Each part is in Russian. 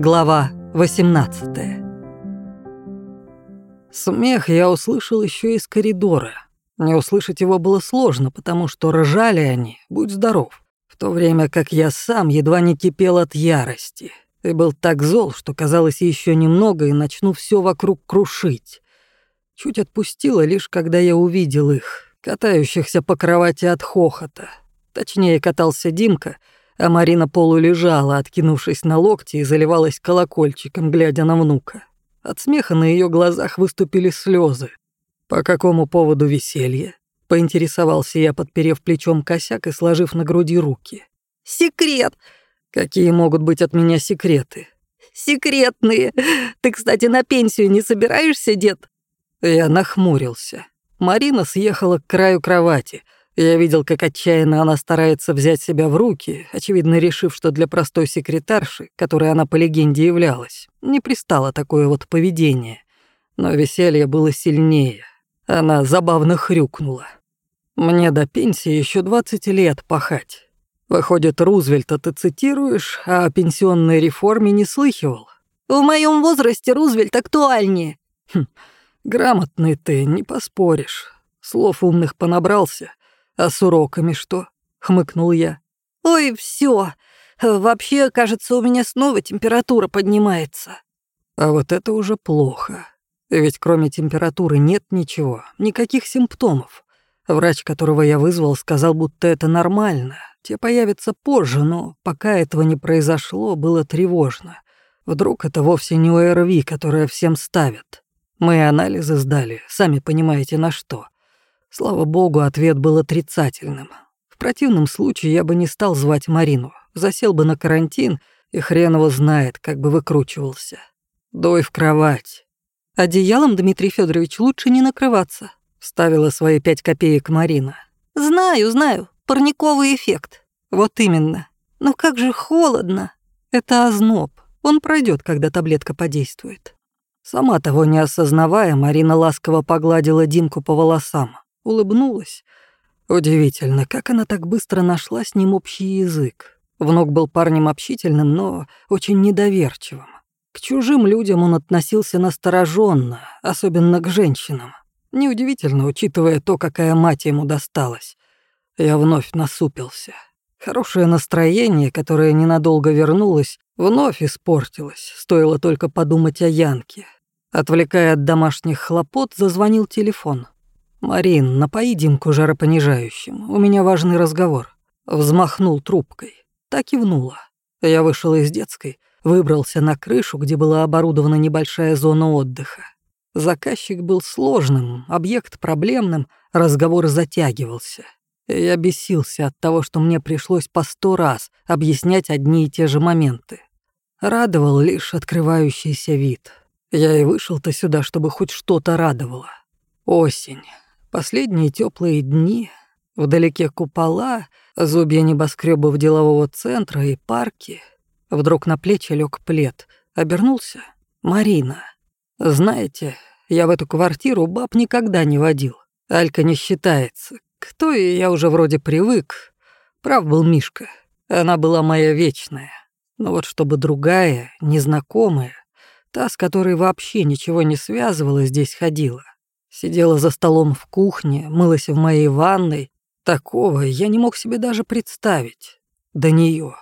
Глава 18 Смех я услышал еще из коридора. Не услышать его было сложно, потому что ржали они, будь здоров, в то время как я сам едва не кипел от ярости и был так зол, что казалось еще немного и начну все вокруг крушить. Чуть отпустило лишь, когда я увидел их, катающихся по кровати от хохота. Точнее, катался Димка — а Марина полулежала, откинувшись на локти и заливалась колокольчиком, глядя на внука. От смеха на ее глазах выступили слезы. «По какому поводу веселье?» — поинтересовался я, подперев плечом косяк и сложив на груди руки. «Секрет!» «Какие могут быть от меня секреты?» «Секретные! Ты, кстати, на пенсию не собираешься, дед?» Я нахмурился. Марина съехала к краю кровати — я видел, как отчаянно она старается взять себя в руки, очевидно решив, что для простой секретарши, которой она по легенде являлась, не пристало такое вот поведение. Но веселье было сильнее. Она забавно хрюкнула. «Мне до пенсии еще 20 лет пахать. Выходит, Рузвельта ты цитируешь, а о пенсионной реформе не слыхивал?» «В моем возрасте Рузвельт актуальнее». Хм, грамотный ты, не поспоришь. Слов умных понабрался. «А с уроками что?» — хмыкнул я. «Ой, все. Вообще, кажется, у меня снова температура поднимается». «А вот это уже плохо. Ведь кроме температуры нет ничего, никаких симптомов. Врач, которого я вызвал, сказал, будто это нормально. Те появятся позже, но пока этого не произошло, было тревожно. Вдруг это вовсе не ОРВИ, которое всем ставят. Мы анализы сдали, сами понимаете на что. Слава богу, ответ был отрицательным. В противном случае я бы не стал звать Марину, засел бы на карантин, и хрен его знает, как бы выкручивался. Дой в кровать. Одеялом, Дмитрий Федорович, лучше не накрываться, вставила свои пять копеек Марина. Знаю, знаю, парниковый эффект. Вот именно. Но как же холодно. Это озноб. Он пройдет, когда таблетка подействует. Сама того не осознавая, Марина ласково погладила Димку по волосам улыбнулась. Удивительно, как она так быстро нашла с ним общий язык. Внук был парнем общительным, но очень недоверчивым. К чужим людям он относился настороженно, особенно к женщинам. Неудивительно, учитывая то, какая мать ему досталась. Я вновь насупился. Хорошее настроение, которое ненадолго вернулось, вновь испортилось, стоило только подумать о Янке. Отвлекая от домашних хлопот, зазвонил телефон. «Марин, напои Димку жаропонижающим, у меня важный разговор». Взмахнул трубкой. Так кивнула. Я вышел из детской, выбрался на крышу, где была оборудована небольшая зона отдыха. Заказчик был сложным, объект проблемным, разговор затягивался. Я бесился от того, что мне пришлось по сто раз объяснять одни и те же моменты. Радовал лишь открывающийся вид. Я и вышел-то сюда, чтобы хоть что-то радовало. Осень. Последние теплые дни, вдалеке купола, зубья небоскребов делового центра и парки. Вдруг на плечи лег плед. Обернулся. Марина. Знаете, я в эту квартиру баб никогда не водил. Алька не считается. Кто и я уже вроде привык. Прав был Мишка. Она была моя вечная. Но вот чтобы другая, незнакомая, та, с которой вообще ничего не связывало, здесь ходила. Сидела за столом в кухне, мылась в моей ванной. Такого я не мог себе даже представить. До нее.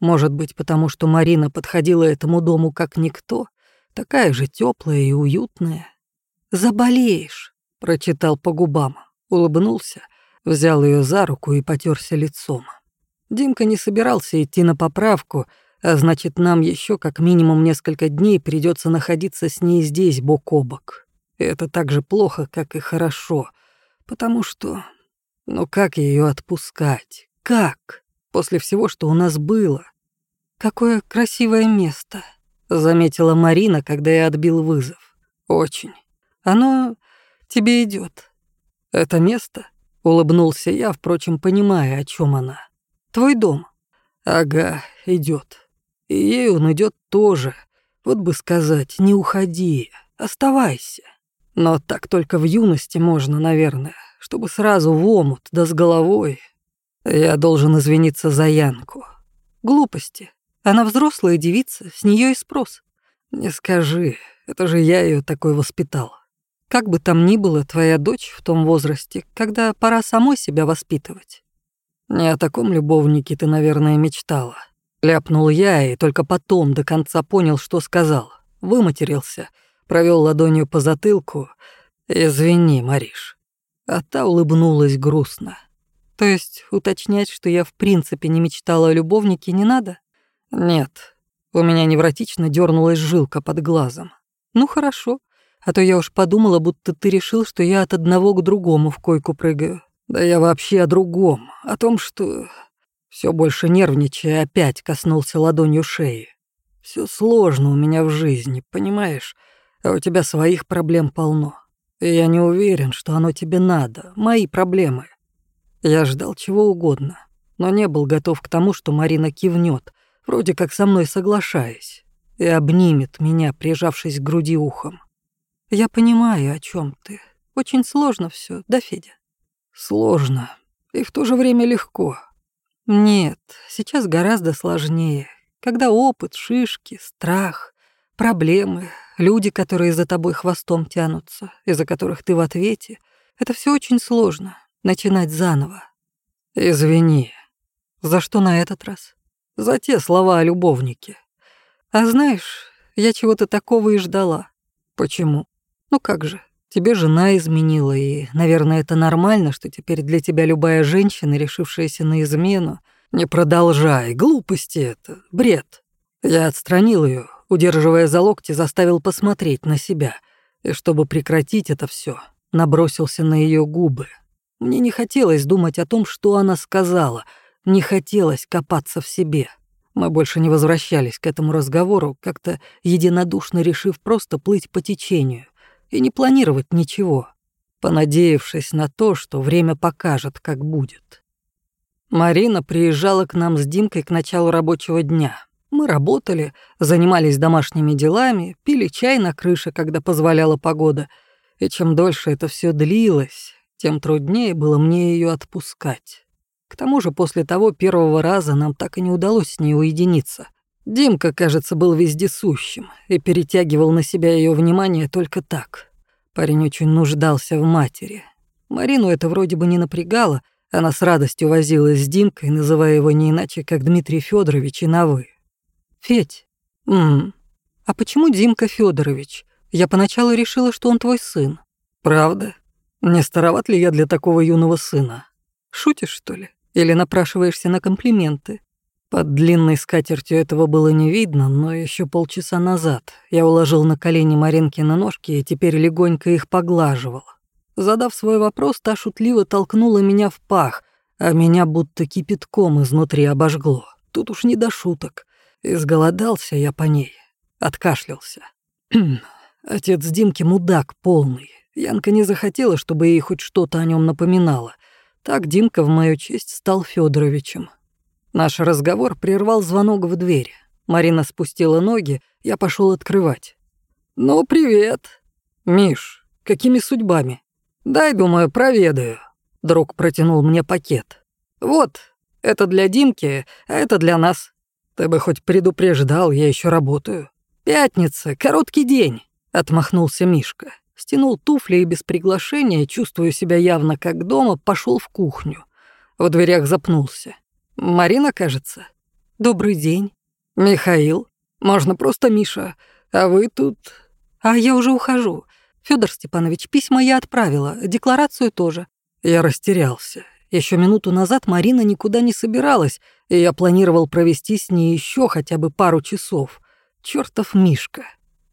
Может быть, потому что Марина подходила этому дому как никто, такая же теплая и уютная. «Заболеешь», — прочитал по губам, улыбнулся, взял ее за руку и потерся лицом. Димка не собирался идти на поправку, а значит, нам еще как минимум несколько дней придется находиться с ней здесь бок о бок. Это так же плохо, как и хорошо, потому что... Ну как ее отпускать? Как? После всего, что у нас было. Какое красивое место, заметила Марина, когда я отбил вызов. Очень. Оно тебе идет. Это место? Улыбнулся я, впрочем, понимая, о чем она. Твой дом. Ага, идет. И ей он идет тоже. Вот бы сказать, не уходи, оставайся. Но так только в юности можно, наверное, чтобы сразу в омут, да с головой. Я должен извиниться за Янку. Глупости. Она взрослая девица, с нее и спрос. Не скажи, это же я ее такой воспитал. Как бы там ни было, твоя дочь в том возрасте, когда пора самой себя воспитывать. Не о таком любовнике ты, наверное, мечтала. Ляпнул я и только потом до конца понял, что сказал. Выматерился, провел ладонью по затылку. «Извини, Мариш». А та улыбнулась грустно. То есть уточнять, что я в принципе не мечтала о любовнике, не надо? Нет. У меня невротично дернулась жилка под глазом. Ну хорошо. А то я уж подумала, будто ты решил, что я от одного к другому в койку прыгаю. Да я вообще о другом. О том, что... Все больше нервничая, опять коснулся ладонью шеи. Все сложно у меня в жизни, понимаешь? А у тебя своих проблем полно. И я не уверен, что оно тебе надо. Мои проблемы. Я ждал чего угодно, но не был готов к тому, что Марина кивнет, вроде как со мной соглашаясь, и обнимет меня, прижавшись к груди ухом. Я понимаю, о чем ты. Очень сложно все, да, Федя? Сложно и в то же время легко. Нет, сейчас гораздо сложнее. Когда опыт, шишки, страх, проблемы, люди, которые за тобой хвостом тянутся, из-за которых ты в ответе, это все очень сложно. Начинать заново. Извини. За что на этот раз? За те слова о любовнике. А знаешь, я чего-то такого и ждала. Почему? Ну как же, тебе жена изменила, и, наверное, это нормально, что теперь для тебя любая женщина, решившаяся на измену... Не продолжай, глупости это, бред. Я отстранил ее, удерживая за локти, заставил посмотреть на себя, и чтобы прекратить это все, набросился на ее губы. Мне не хотелось думать о том, что она сказала, не хотелось копаться в себе. Мы больше не возвращались к этому разговору, как-то единодушно решив просто плыть по течению и не планировать ничего, понадеявшись на то, что время покажет, как будет. Марина приезжала к нам с Димкой к началу рабочего дня. Мы работали, занимались домашними делами, пили чай на крыше, когда позволяла погода. И чем дольше это все длилось, тем труднее было мне ее отпускать. К тому же после того первого раза нам так и не удалось с ней уединиться. Димка, кажется, был вездесущим и перетягивал на себя ее внимание только так. Парень очень нуждался в матери. Марину это вроде бы не напрягало, она с радостью возилась с Димкой, называя его не иначе, как Дмитрий Федорович и на «вы». «Федь, м а почему Димка Федорович? Я поначалу решила, что он твой сын». «Правда? Не староват ли я для такого юного сына? Шутишь, что ли? Или напрашиваешься на комплименты?» Под длинной скатертью этого было не видно, но еще полчаса назад я уложил на колени Маринки на ножки и теперь легонько их поглаживал. Задав свой вопрос, та шутливо толкнула меня в пах, а меня будто кипятком изнутри обожгло. Тут уж не до шуток. Изголодался я по ней. Откашлялся. Отец Димки мудак полный. Янка не захотела, чтобы ей хоть что-то о нем напоминало. Так Димка в мою честь стал Федоровичем. Наш разговор прервал звонок в дверь. Марина спустила ноги, я пошел открывать. «Ну, привет. Миш, какими судьбами? Дай, думаю, проведаю». Друг протянул мне пакет. «Вот, это для Димки, а это для нас. Ты бы хоть предупреждал, я еще работаю». «Пятница, короткий день», — отмахнулся Мишка. Стянул туфли и без приглашения, чувствуя себя явно как дома, пошел в кухню. В дверях запнулся. Марина, кажется. Добрый день. Михаил. Можно просто Миша. А вы тут... А я уже ухожу. Федор Степанович, письма я отправила, декларацию тоже. Я растерялся. Еще минуту назад Марина никуда не собиралась, и я планировал провести с ней еще хотя бы пару часов. Чертов Мишка.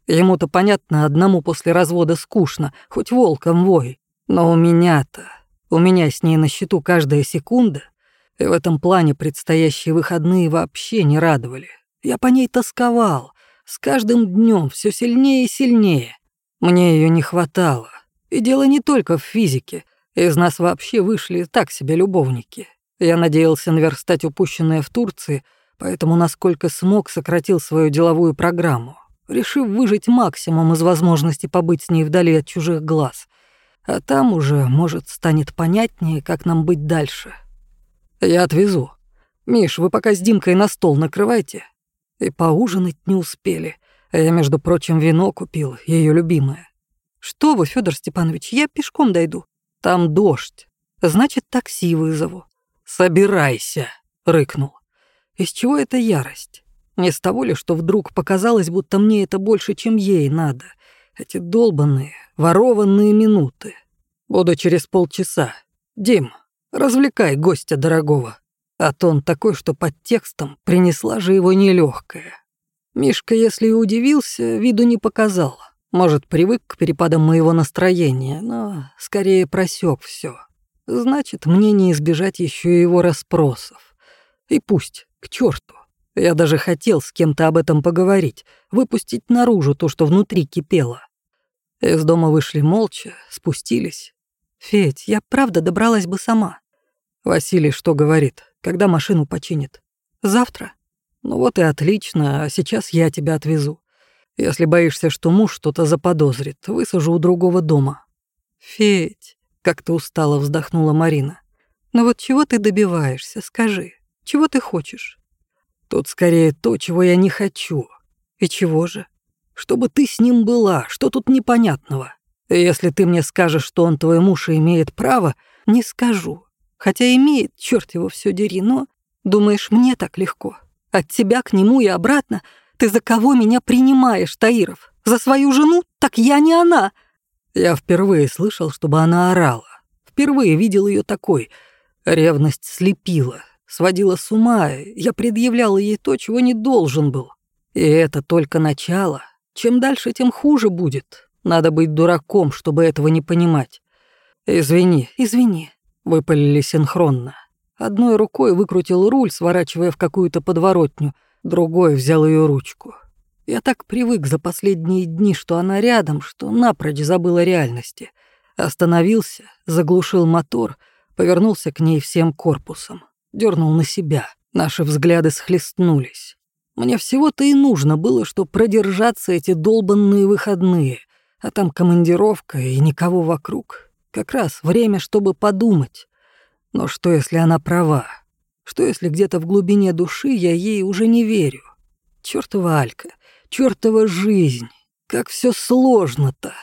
Ему-то, понятно, одному после развода скучно, хоть волком вой. Но у меня-то... У меня с ней на счету каждая секунда — и в этом плане предстоящие выходные вообще не радовали. Я по ней тосковал. С каждым днем все сильнее и сильнее. Мне ее не хватало. И дело не только в физике. Из нас вообще вышли так себе любовники. Я надеялся наверстать упущенное в Турции, поэтому насколько смог сократил свою деловую программу, решив выжить максимум из возможности побыть с ней вдали от чужих глаз. А там уже, может, станет понятнее, как нам быть дальше. «Я отвезу. Миш, вы пока с Димкой на стол накрывайте». И поужинать не успели. А я, между прочим, вино купил, ее любимое. Что вы, Федор Степанович, я пешком дойду. Там дождь. Значит, такси вызову. Собирайся, рыкнул. Из чего эта ярость? Не с того ли, что вдруг показалось, будто мне это больше, чем ей надо. Эти долбанные, ворованные минуты. Буду через полчаса. Дим, развлекай гостя дорогого. А то он такой, что под текстом принесла же его нелегкая. Мишка, если и удивился, виду не показал. Может, привык к перепадам моего настроения, но скорее просек все. Значит, мне не избежать еще его расспросов. И пусть, к черту. Я даже хотел с кем-то об этом поговорить, выпустить наружу то, что внутри кипело. Из дома вышли молча, спустились. «Федь, я правда добралась бы сама». Василий что говорит, когда машину починит? «Завтра». «Ну вот и отлично, а сейчас я тебя отвезу. Если боишься, что муж что-то заподозрит, высажу у другого дома». «Федь», — как-то устало вздохнула Марина. «Ну вот чего ты добиваешься, скажи? Чего ты хочешь?» «Тут скорее то, чего я не хочу». «И чего же?» «Чтобы ты с ним была, что тут непонятного? Если ты мне скажешь, что он твой муж и имеет право, не скажу. Хотя имеет, черт его все дери, но... Думаешь, мне так легко? От тебя к нему и обратно — ты за кого меня принимаешь, Таиров? За свою жену? Так я не она!» Я впервые слышал, чтобы она орала. Впервые видел ее такой. Ревность слепила, сводила с ума. Я предъявлял ей то, чего не должен был. И это только начало. Чем дальше, тем хуже будет. Надо быть дураком, чтобы этого не понимать. «Извини, извини», — выпалили синхронно. Одной рукой выкрутил руль, сворачивая в какую-то подворотню — Другой взял ее ручку. Я так привык за последние дни, что она рядом, что напрочь забыл о реальности. Остановился, заглушил мотор, повернулся к ней всем корпусом. дернул на себя. Наши взгляды схлестнулись. Мне всего-то и нужно было, что продержаться эти долбанные выходные, а там командировка и никого вокруг. Как раз время, чтобы подумать. Но что, если она права? Что если где-то в глубине души я ей уже не верю? Чёртова Алька, чёртова жизнь, как все сложно-то.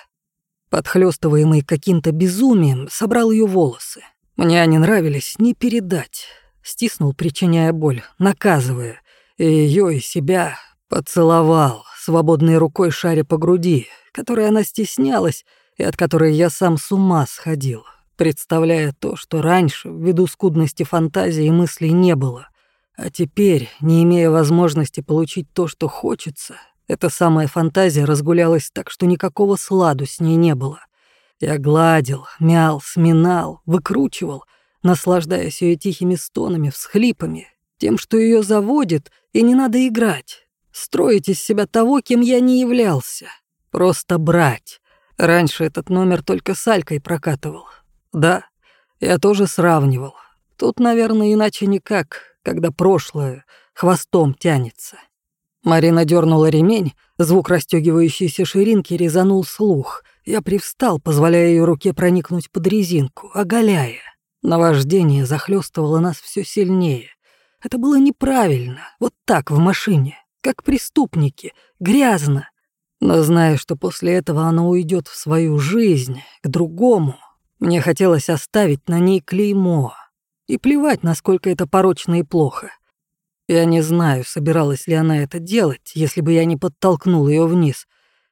Подхлёстываемый каким-то безумием, собрал ее волосы. Мне они нравились не передать. Стиснул, причиняя боль, наказывая. И ее, и себя поцеловал, свободной рукой шаря по груди, которой она стеснялась и от которой я сам с ума сходил представляя то, что раньше, ввиду скудности фантазии и мыслей, не было. А теперь, не имея возможности получить то, что хочется, эта самая фантазия разгулялась так, что никакого сладу с ней не было. Я гладил, мял, сминал, выкручивал, наслаждаясь ее тихими стонами, всхлипами, тем, что ее заводит, и не надо играть, строить из себя того, кем я не являлся. Просто брать. Раньше этот номер только с Алькой прокатывал, да, я тоже сравнивал. Тут, наверное, иначе никак, когда прошлое хвостом тянется. Марина дернула ремень, звук расстегивающейся ширинки резанул слух. Я привстал, позволяя ее руке проникнуть под резинку, оголяя. Наваждение захлестывало нас все сильнее. Это было неправильно, вот так в машине, как преступники, грязно. Но зная, что после этого она уйдет в свою жизнь, к другому, мне хотелось оставить на ней клеймо. И плевать, насколько это порочно и плохо. Я не знаю, собиралась ли она это делать, если бы я не подтолкнул ее вниз.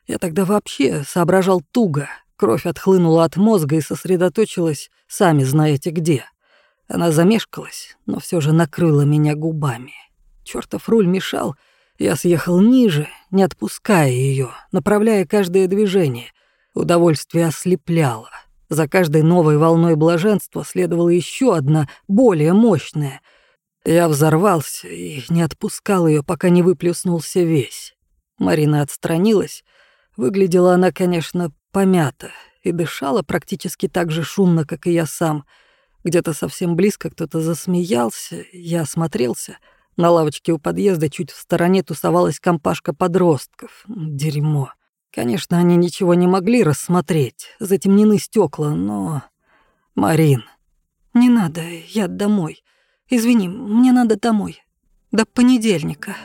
Я тогда вообще соображал туго. Кровь отхлынула от мозга и сосредоточилась, сами знаете где. Она замешкалась, но все же накрыла меня губами. Чёртов руль мешал. Я съехал ниже, не отпуская ее, направляя каждое движение. Удовольствие ослепляло. За каждой новой волной блаженства следовала еще одна, более мощная. Я взорвался и не отпускал ее, пока не выплюснулся весь. Марина отстранилась. Выглядела она, конечно, помята и дышала практически так же шумно, как и я сам. Где-то совсем близко кто-то засмеялся, я осмотрелся. На лавочке у подъезда чуть в стороне тусовалась компашка подростков. Дерьмо. Конечно, они ничего не могли рассмотреть, затемнены стекла, но... Марин. Не надо, я домой. Извини, мне надо домой. До понедельника.